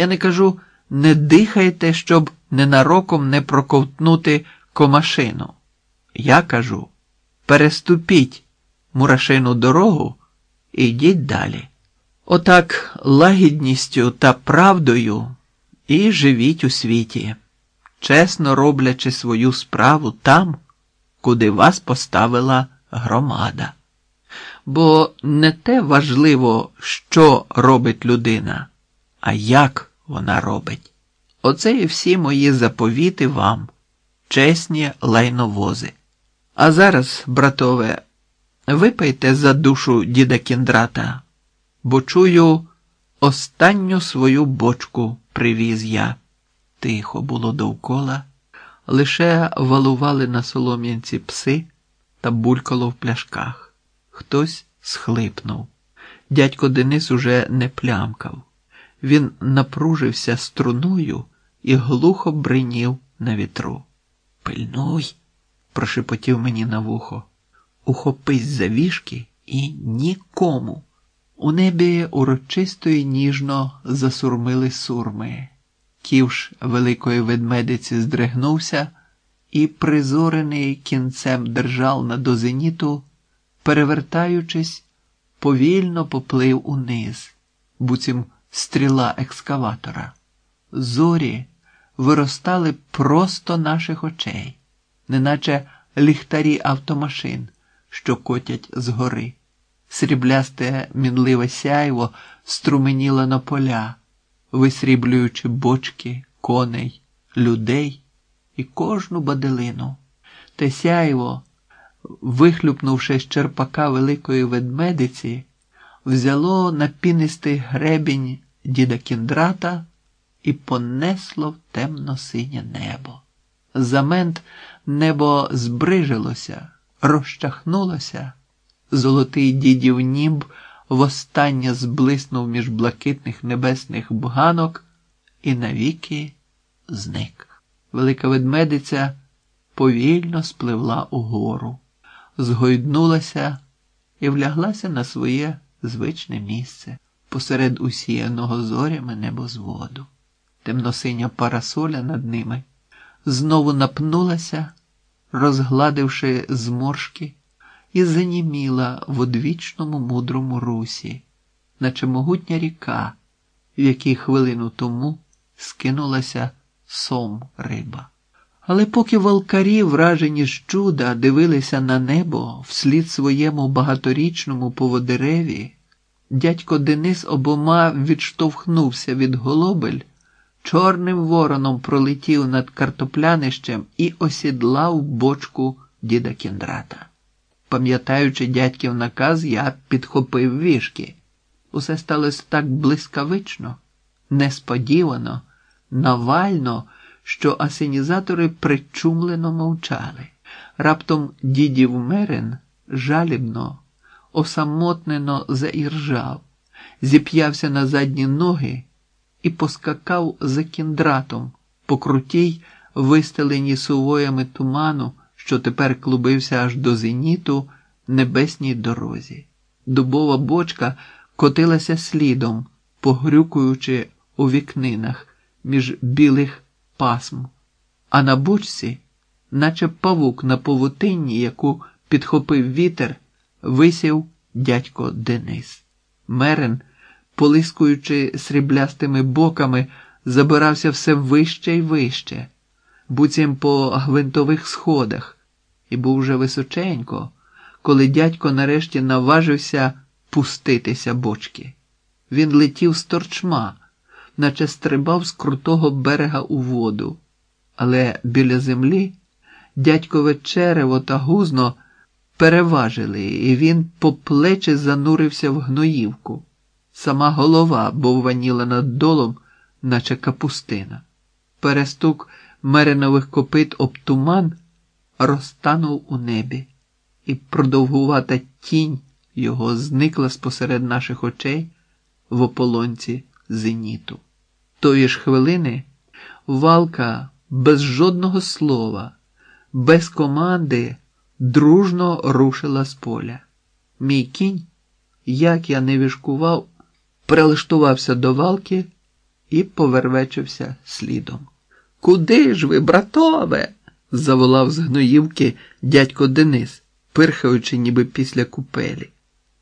Я не кажу не дихайте, щоб ненароком не проковтнути комашину. Я кажу переступіть мурашину дорогу і йдіть далі. Отак лагідністю та правдою і живіть у світі, чесно роблячи свою справу там, куди вас поставила громада. Бо не те важливо, що робить людина, а як вона робить. Оце і всі мої заповіти вам, чесні лайновози. А зараз, братове, випийте за душу діда кіндрата, бо чую, останню свою бочку привіз я. Тихо було довкола, лише валували на солом'янці пси та булькало в пляшках. Хтось схлипнув. Дядько Денис уже не плямкав. Він напружився струною і глухо бринів на вітру. Пильнуй, прошепотів мені на вухо. Ухопись за вішки і нікому. У небі урочисто і ніжно засурмили сурми. Ківш великої ведмедиці здригнувся і, призорений кінцем держал на дозеніту, перевертаючись, повільно поплив униз, буцім стріла екскаватора. Зорі виростали просто наших очей, неначе ліхтарі автомашин, що котять згори. Сріблясте мінливе сяйво струменіло на поля, висріблюючи бочки, коней, людей і кожну баделину. Те сяйво, вихлюпнувши з черпака великої ведмедиці, взяло на пінистий гребінь діда кіндрата і понесло в темно-синє небо. За мент небо збрижилося, розчахнулося, золотий дідів німб востаннє зблиснув між блакитних небесних бганок і навіки зник. Велика ведмедиця повільно спливла угору, згойднулася і вляглася на своє звичне місце посеред усіяного зорями небозводу. Темносиня парасоля над ними знову напнулася, розгладивши зморшки, і заніміла в одвічному мудрому русі, наче могутня ріка, в якій хвилину тому скинулася сом риба. Але поки волкарі, вражені з чуда, дивилися на небо вслід своєму багаторічному поводиреві, дядько Денис обома відштовхнувся від голобель, чорним вороном пролетів над картоплянищем і осідлав бочку діда кіндрата. Пам'ятаючи дядьків наказ, я підхопив вішки. Усе сталося так блискавично, несподівано, навально що асенізатори причумлено мовчали. Раптом дідів мерен жалібно, осамотнено заіржав, зіп'явся на задні ноги і поскакав за кіндратом по крутій, вистеленій сувоями туману, що тепер клубився аж до зеніту небесній дорозі. Дубова бочка котилася слідом, погрюкуючи у вікнинах між білих пасм, а на бочці, наче павук на повутинні, яку підхопив вітер, висів дядько Денис. Мерен, полискуючи сріблястими боками, забирався все вище й вище, буцім по гвинтових сходах, і був уже височенько, коли дядько нарешті наважився пуститися бочки. Він летів з торчма наче стрибав з крутого берега у воду, але біля землі дядькове черево та гузно переважили, і він по плечі занурився в гноївку. Сама голова бовваніла над долом, наче капустина. Перестук меренових копит об туман розтанув у небі, і продовгувата тінь його зникла спосеред наших очей в ополонці зеніту. Тої ж хвилини валка без жодного слова, без команди дружно рушила з поля. Мій кінь, як я не вішкував, прилаштувався до валки і повервечився слідом. Куди ж ви, братове? заволав з гноївки дядько Денис, пирхаючи ніби після купелі.